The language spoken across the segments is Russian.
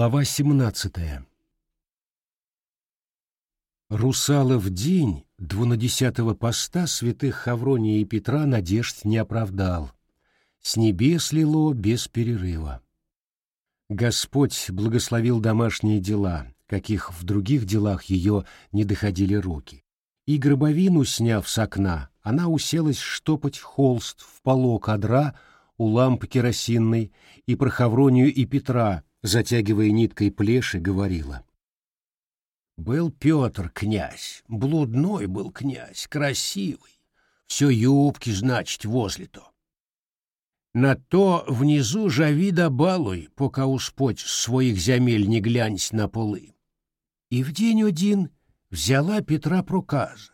Глава 17 Русалов день двунадесятого поста святых Хаврония и Петра надежд не оправдал. С небес лило без перерыва. Господь благословил домашние дела, каких в других делах ее не доходили руки. И гробовину, сняв с окна, она уселась штопать холст в поло кадра у лампы керосинной и про Хавронию и Петра — затягивая ниткой плеши, говорила. Был Петр князь, блудной был князь, красивый, все юбки, значит, возле то. На то внизу живи да балуй, пока успоть своих земель не глянь на полы. И в день один взяла Петра проказа.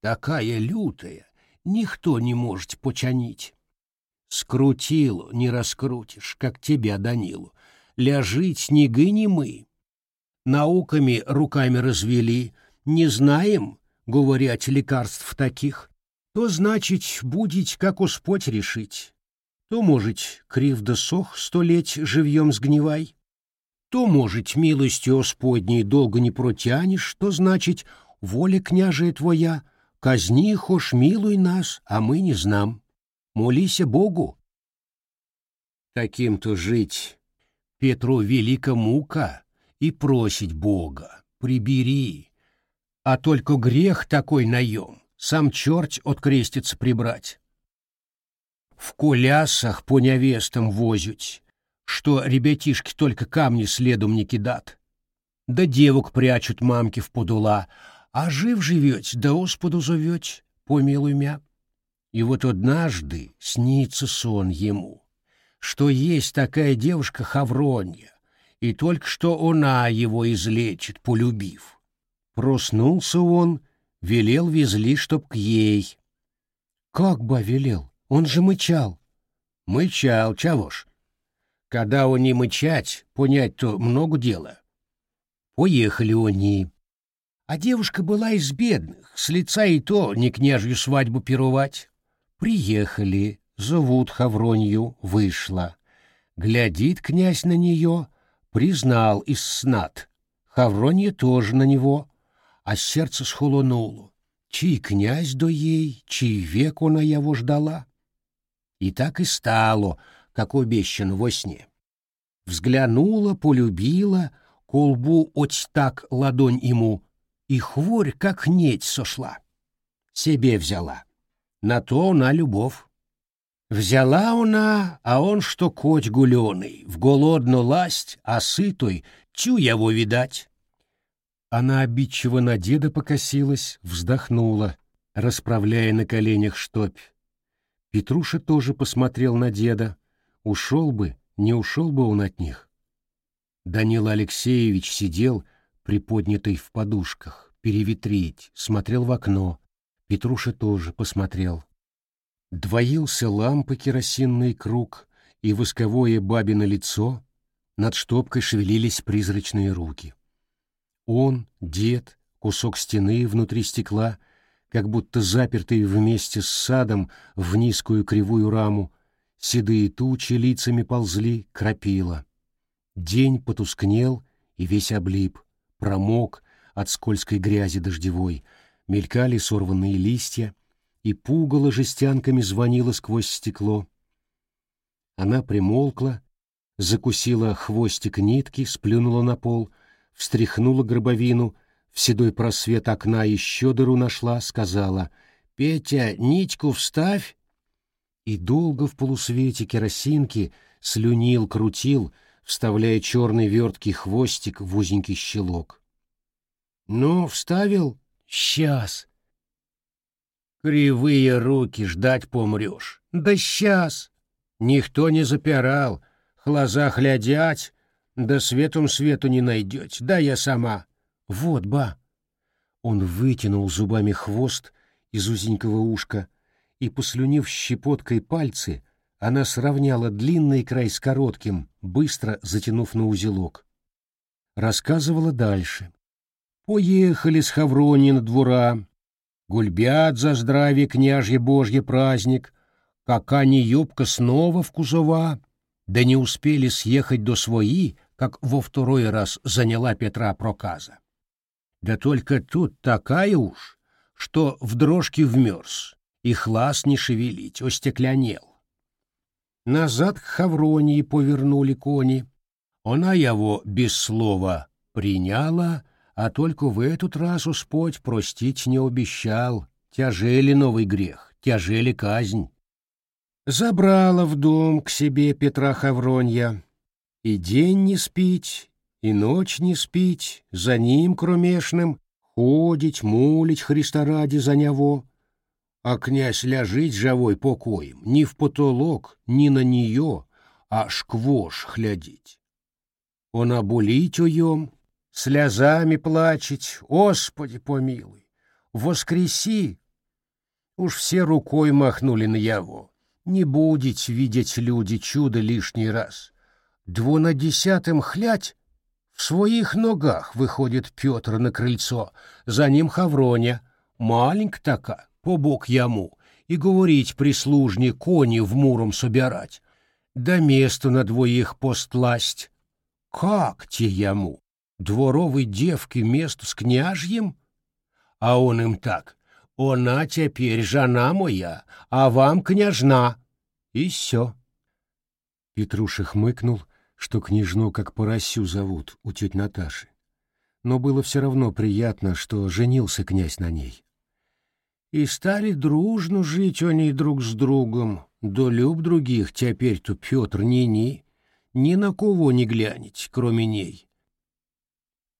Такая лютая, никто не может почанить. Скрутил, не раскрутишь, как тебя, Данилу, ляжить ни гы, ни мы. Науками руками развели, не знаем, говорят, лекарств таких, то, значит, будить, как Господь решить. То, может, крив да сох столеть живьем сгнивай, то, может, милостью Господней долго не протянешь, то, значит, воля княжия твоя, казни, хошь милуй нас, а мы не знам. Молися Богу. Таким-то жить Петру велика мука, и просить Бога, прибери, а только грех такой наем, сам черт открестится прибрать. В колясах по невестам возють, что ребятишки только камни следом не кидат. Да девок прячут мамки в подула, а жив живет, да Господу зовет, помилуй мя. И вот однажды снится сон ему — что есть такая девушка Хавронья, и только что она его излечит, полюбив. Проснулся он, велел везли, чтоб к ей. Как бы велел? Он же мычал. Мычал, чего ж? Когда не мычать, понять-то много дела. Поехали они. А девушка была из бедных, с лица и то не княжью свадьбу пировать. Приехали, зовут Хавронью, вышла. Глядит князь на нее, признал из снат. Хавронья тоже на него, а сердце схолонуло. Чий князь до ей, чий век она его ждала. И так и стало, как обещано во сне. Взглянула, полюбила, колбу оть так ладонь ему, и хворь, как неть, сошла. Себе взяла. На то она любовь. Взяла она, а он что коть гуленый, в голодну ласть, а сытой, тю его видать. Она обидчиво на деда покосилась, вздохнула, расправляя на коленях штопь. Петруша тоже посмотрел на деда. Ушел бы, не ушел бы он от них. Данила Алексеевич сидел, приподнятый в подушках, переветрить, смотрел в окно. Петруша тоже посмотрел. Двоился лампы керосинный круг и восковое бабино лицо, над штопкой шевелились призрачные руки. Он, дед, кусок стены внутри стекла, как будто запертый вместе с садом в низкую кривую раму, седые тучи лицами ползли, крапила. День потускнел и весь облип, промок от скользкой грязи дождевой, мелькали сорванные листья, и пугало жестянками звонило сквозь стекло. Она примолкла, закусила хвостик нитки, сплюнула на пол, встряхнула гробовину, в седой просвет окна еще дыру нашла, сказала «Петя, нитьку вставь!» И долго в полусвете керосинки слюнил, крутил, вставляя черный верткий хвостик в узенький щелок. «Ну, вставил? Сейчас!» Кривые руки, ждать помрешь. Да сейчас. Никто не запирал. Глаза глядять, да светом свету не найдете. Да я сама. Вот, ба. Он вытянул зубами хвост из узенького ушка, и, послюнив щепоткой пальцы, она сравняла длинный край с коротким, быстро затянув на узелок. Рассказывала дальше. Поехали с Хаврони на двора, Гульбят за здравие княжье божье праздник, кака не юбка снова в кузова, да не успели съехать до свои, как во второй раз заняла Петра проказа. Да только тут такая уж, что в дрожке вмерз, и хлас не шевелить, остеклянел. Назад к Хавронии повернули кони. Она его без слова приняла, а только в этот раз Господь простить не обещал. Тяжели новый грех, тяжели казнь. Забрала в дом к себе Петра Хавронья. И день не спить, и ночь не спить, за ним кромешным, ходить, молить Христа ради за него. А князь ляжить живой покоем, ни в потолок, ни на нее, а шквош глядеть. Он обулить уем, слезами плачет, Господи помилуй, воскреси. Уж все рукой махнули на его. Не будете видеть люди чудо лишний раз. Двунадесятым хлять в своих ногах выходит Петр на крыльцо, за ним Хавроня, маленька така, по бок яму, и говорить прислужне кони в муром собирать, да месту на двоих постласть. Как те яму? Дворовой девки место с княжьем? А он им так, она теперь жена моя, а вам княжна. И все. Петруша хмыкнул, что княжну как поросю зовут у тети Наташи. Но было все равно приятно, что женился князь на ней. И стали дружно жить они друг с другом, до люб других теперь-то Петр ни-ни, ни на кого не глянет, кроме ней.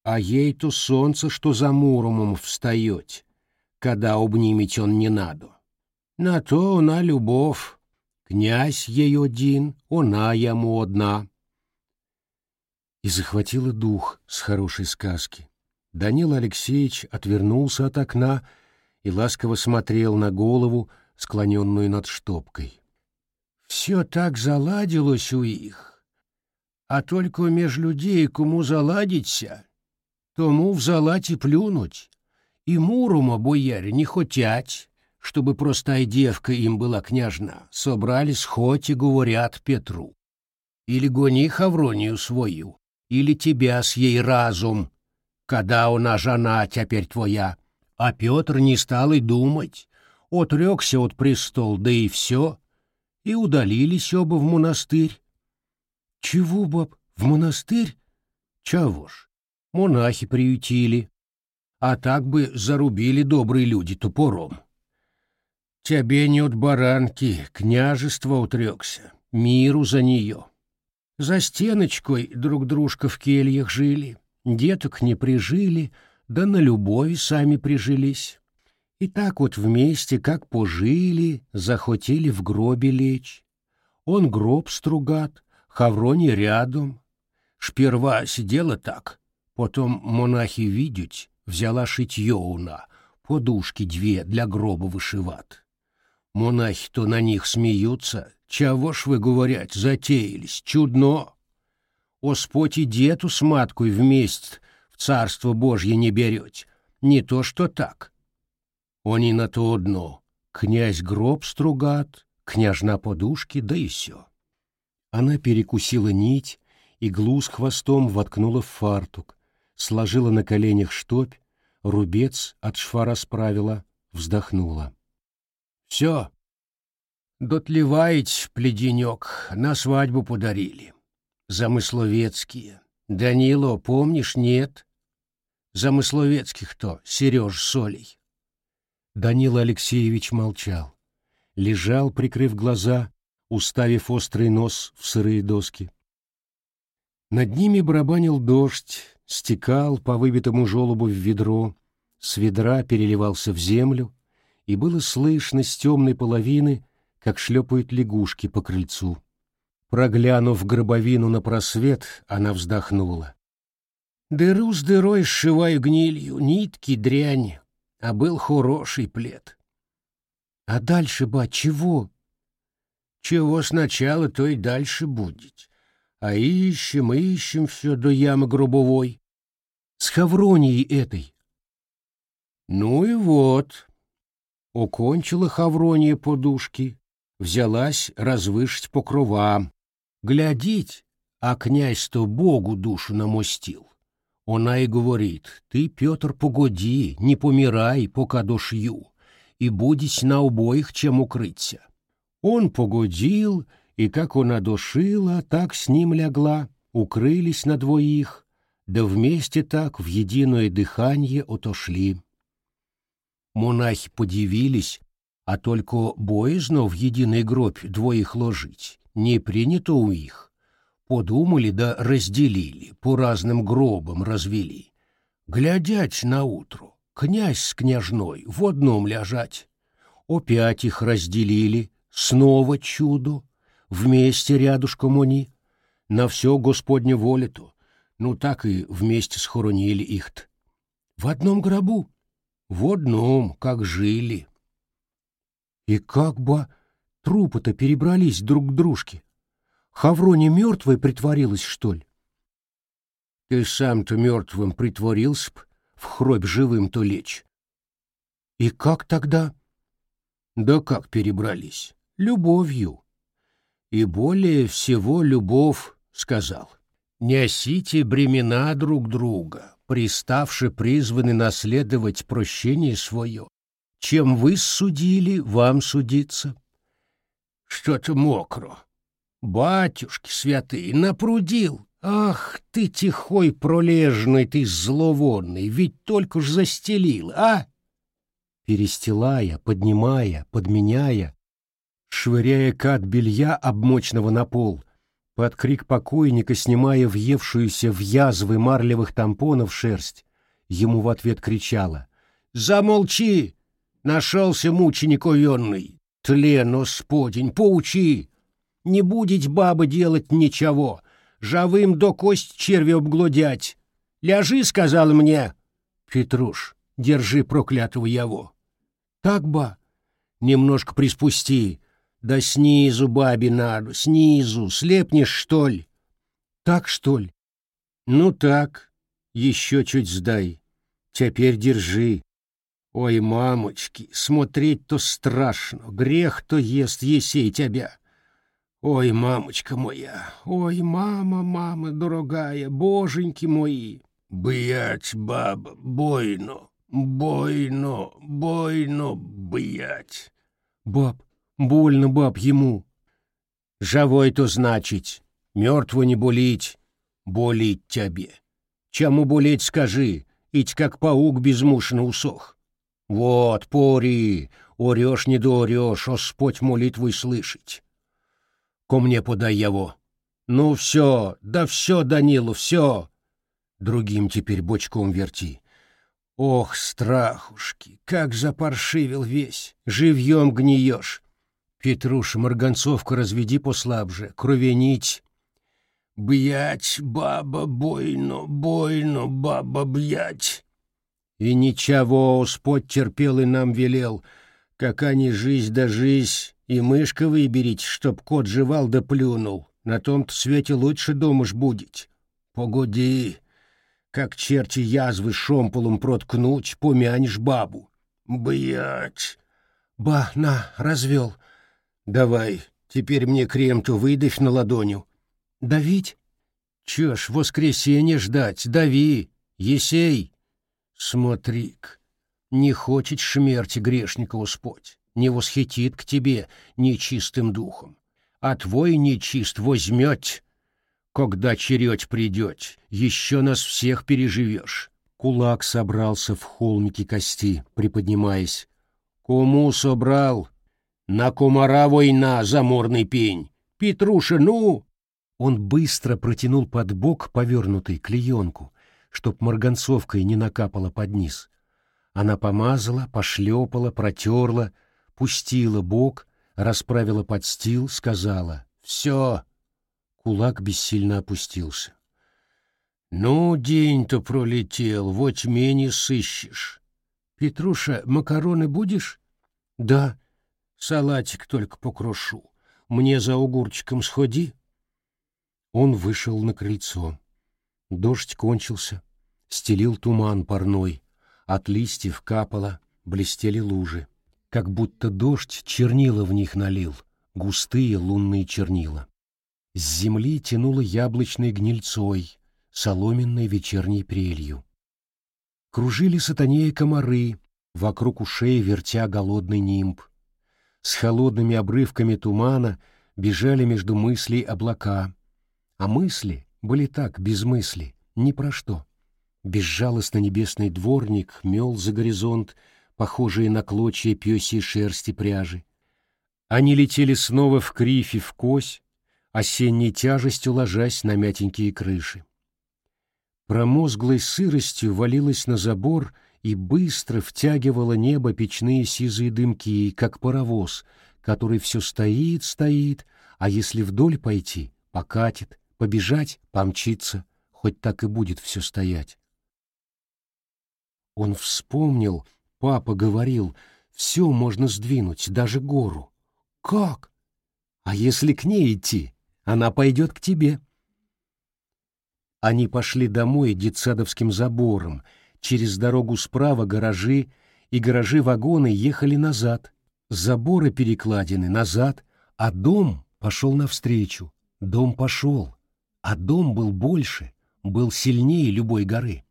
А ей-то солнце, что за Муромом встает, когда обнимить он не надо. На то она любовь, князь ей один, она ему одна и захватила дух с хорошей сказки. Данил Алексеевич отвернулся от окна и ласково смотрел на голову, склоненную над штопкой. «Все так заладилось у их, а только меж людей кому заладиться, тому в залате плюнуть, и Мурума бояре не хотять, чтобы простая девка им была княжна, собрались хоть и говорят Петру. Или гони Хавронию свою, или тебя с ей разум, когда она жена теперь твоя. А Петр не стал и думать, отрекся от престол, да и все, и удалились оба в монастырь. Чего, баб, в монастырь? Чего ж, монахи приютили, а так бы зарубили добрые люди топором. Тебе не от баранки, княжество утрекся, миру за нее. За стеночкой друг дружка в кельях жили, деток не прижили, да на любови сами прижились. И так вот вместе, как пожили, захотели в гробе лечь. Он гроб стругат, Хаврони рядом. Сперва сидела так, потом монахи видеть, взяла шитье уна, подушки две для гроба вышиват. Монахи-то на них смеются, чего ж вы, говорять, затеялись? Чудно! Господь и дету с маткой вместе в Царство Божье не берете. Не то что так. Они на то одно. Князь гроб стругат, княжна подушки, да и все. Она перекусила нить, иглу с хвостом воткнула в фартук, сложила на коленях штопь, рубец от шва расправила, вздохнула. — Все, Дотлеваить пледенек, на свадьбу подарили. Замысловецкие. Данило, помнишь, нет? Замысловецких-то, Сереж Солей. Данила Алексеевич молчал. Лежал, прикрыв глаза, уставив острый нос в сырые доски. Над ними барабанил дождь, стекал по выбитому желобу в ведро, с ведра переливался в землю, и было слышно с темной половины — как шлепают лягушки по крыльцу. Проглянув гробовину на просвет, она вздохнула. Дыру с дырой сшиваю гнилью, нитки, дрянь, а был хороший плед. А дальше, ба, чего? Чего сначала, то и дальше будет. А ищем, ищем все до ямы грубовой. С Хавронией этой. Ну и вот. Укончила Хаврония подушки, взялась развышить покрова. Глядить, А князь-то Богу душу намостил. Она и говорит, ты, Петр, погоди, не помирай, пока дошью, и будешь на обоих чем укрыться. Он погодил, и как она душила, так с ним лягла, укрылись на двоих, да вместе так в единое дыхание отошли. Монахи подивились, а только боязно в единый гроб двоих ложить, не принято у их. Подумали да разделили, по разным гробам развели. Глядять на утро, князь с княжной в одном лежать. Опять их разделили, снова чудо, вместе рядушком они. На все Господне воле-то, ну так и вместе схоронили их-то. В одном гробу, в одном, как жили. И как бы трупы-то перебрались друг к дружке? Хавроне мертвой притворилась, что ли? Ты сам-то мертвым притворился б, в хробь живым-то лечь. И как тогда? Да как перебрались? Любовью. И более всего любовь, сказал. Несите бремена друг друга, приставши призваны наследовать прощение свое. Чем вы судили, вам судиться. Что-то мокро, Батюшки святые, напрудил. Ах, ты тихой пролежный, ты зловонный, ведь только ж застелил, а? Перестилая, поднимая, подменяя, швыряя кат белья, обмочного на пол, под крик покойника снимая въевшуюся в язвы марлевых тампонов шерсть, ему в ответ кричала «Замолчи! Нашелся мученик уенный! Тлен, Господень, поучи! Не будет баба делать ничего, жавым до кость черви обглодять. Ляжи, сказал мне. Петруш, держи проклятого его. Так, ба, немножко приспусти, да снизу бабе надо, снизу, слепнешь, что ли? Так, что ли? Ну так, еще чуть сдай. Теперь держи. Ой, мамочки, смотреть-то страшно, грех-то ест есей тебя. Ой, мамочка моя, ой, мама, мама дорогая, боженьки мои. Б'ять, баба, бойно, бойно, бойно б'ять. Баб, больно, баб, ему. Живой то значить, мертво не болеть, болеть тебе. Чему болеть, скажи, ить как паук безмушно усох. Вот, пори, орешь не доорешь, Господь молитву слышать ко мне подай его. Ну все, да все, Данилу, все. Другим теперь бочком верти. Ох, страхушки, как запаршивил весь, живьем гниешь. Петруш, марганцовку разведи послабже, кровенить. Бьять, баба, бойно, бойно, баба, бьять. И ничего, Господь терпел и нам велел, как они жизнь да жизнь, и мышка выберите, чтоб кот жевал да плюнул. На том-то свете лучше дома ж будет. Погоди, как черти язвы шомполом проткнуть, помянешь бабу. Бьять. Ба, на, развел. Давай, теперь мне крем-то выдавь на ладоню. Давить? Чё ж, воскресенье ждать, дави, Есей. Смотри-к, не хочет смерти грешника Господь не восхитит к тебе нечистым духом, а твой нечист возьмет, когда чередь придет, еще нас всех переживешь. Кулак собрался в холмике кости, приподнимаясь. Кому собрал? На комара война, заморный пень. Петруша, ну! Он быстро протянул под бок повернутый клеенку, чтоб марганцовкой не накапала под низ. Она помазала, пошлепала, протерла, пустила бок, расправила подстил, сказала «Все». Кулак бессильно опустился. «Ну, день-то пролетел, во тьме не сыщешь. Петруша, макароны будешь?» «Да, салатик только покрушу. Мне за огурчиком сходи». Он вышел на крыльцо. Дождь кончился, стелил туман парной, от листьев капало, блестели лужи как будто дождь чернила в них налил, густые лунные чернила. С земли тянуло яблочной гнильцой, соломенной вечерней прелью. Кружили сатанея комары, вокруг ушей вертя голодный нимб. С холодными обрывками тумана бежали между мыслей облака. А мысли были так, без мысли, ни про что. Безжалостно небесный дворник мел за горизонт, похожие на клочья пёсьей шерсти пряжи. Они летели снова в крифе в кось, осенней тяжестью ложась на мятенькие крыши. Промозглой сыростью валилась на забор и быстро втягивала небо печные сизые дымки, как паровоз, который все стоит, стоит, а если вдоль пойти, покатит, побежать, помчится, хоть так и будет все стоять. Он вспомнил, папа говорил, все можно сдвинуть, даже гору. Как? А если к ней идти? Она пойдет к тебе. Они пошли домой детсадовским забором, через дорогу справа гаражи, и гаражи-вагоны ехали назад, заборы перекладины назад, а дом пошел навстречу. Дом пошел, а дом был больше, был сильнее любой горы.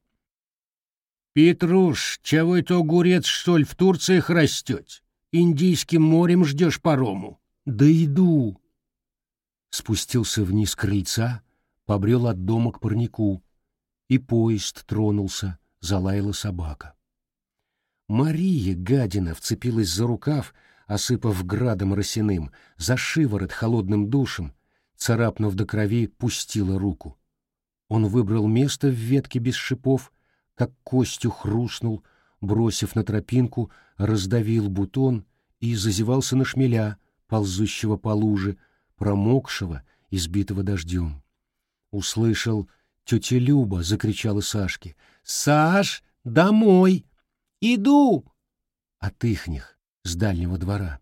«Петруш, чего это огурец, что ли, в Турциях растет? Индийским морем ждешь парому?» «Да иду!» спустился вниз крыльца, побрел от дома к парнику, и поезд тронулся, залаяла собака. Мария, гадина, вцепилась за рукав, осыпав градом росяным, за шиворот холодным душем, царапнув до крови, пустила руку. Он выбрал место в ветке без шипов, как костью хрустнул, бросив на тропинку, раздавил бутон и зазевался на шмеля, ползущего по луже, промокшего, избитого дождем. Услышал, тетя Люба закричала Сашке. «Саш, домой! Иду!» От ихних, с дальнего двора.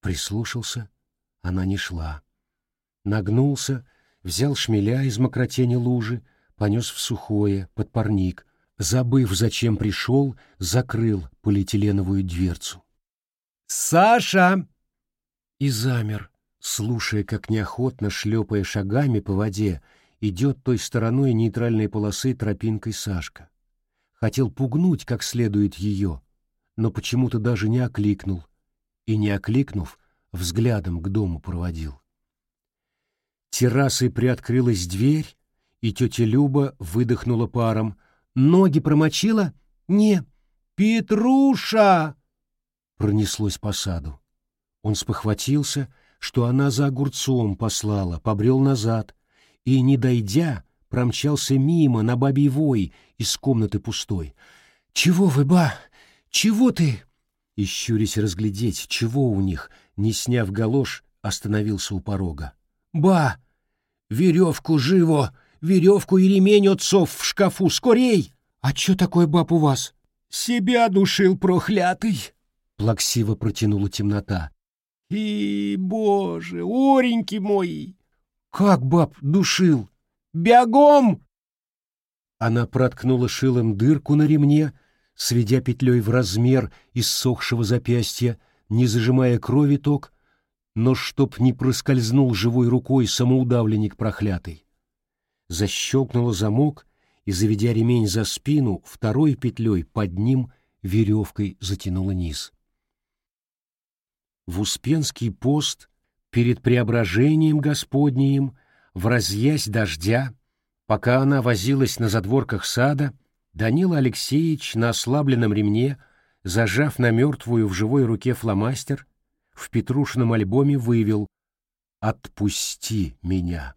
Прислушался, она не шла. Нагнулся, взял шмеля из мокротени лужи, понес в сухое, под парник, забыв, зачем пришел, закрыл полиэтиленовую дверцу. «Саша!» И замер, слушая, как неохотно, шлепая шагами по воде, идет той стороной нейтральной полосы тропинкой Сашка. Хотел пугнуть как следует ее, но почему-то даже не окликнул, и, не окликнув, взглядом к дому проводил. Террасой приоткрылась дверь, и тетя Люба выдохнула паром. «Ноги промочила?» «Не». «Петруша!» Пронеслось по саду. Он спохватился — что она за огурцом послала, побрел назад, и, не дойдя, промчался мимо на бабий вой из комнаты пустой. «Чего вы, ба? Чего ты?» И, щурясь разглядеть, чего у них, не сняв галош, остановился у порога. «Ба! Веревку живо! Веревку и ремень отцов в шкафу! Скорей!» «А чё такое, баб, у вас?» «Себя душил прохлятый!» Плаксиво протянула темнота. И, боже, ореньки мои! Как, баб, душил? Бегом! Она проткнула шилом дырку на ремне, сведя петлей в размер иссохшего запястья, не зажимая крови ток, но чтоб не проскользнул живой рукой самоудавленник проклятый. Защелкнула замок и, заведя ремень за спину, второй петлей под ним веревкой затянула низ в Успенский пост перед преображением Господним, в разъясь дождя, пока она возилась на задворках сада, Данил Алексеевич на ослабленном ремне, зажав на мертвую в живой руке фломастер, в Петрушином альбоме вывел «Отпусти меня».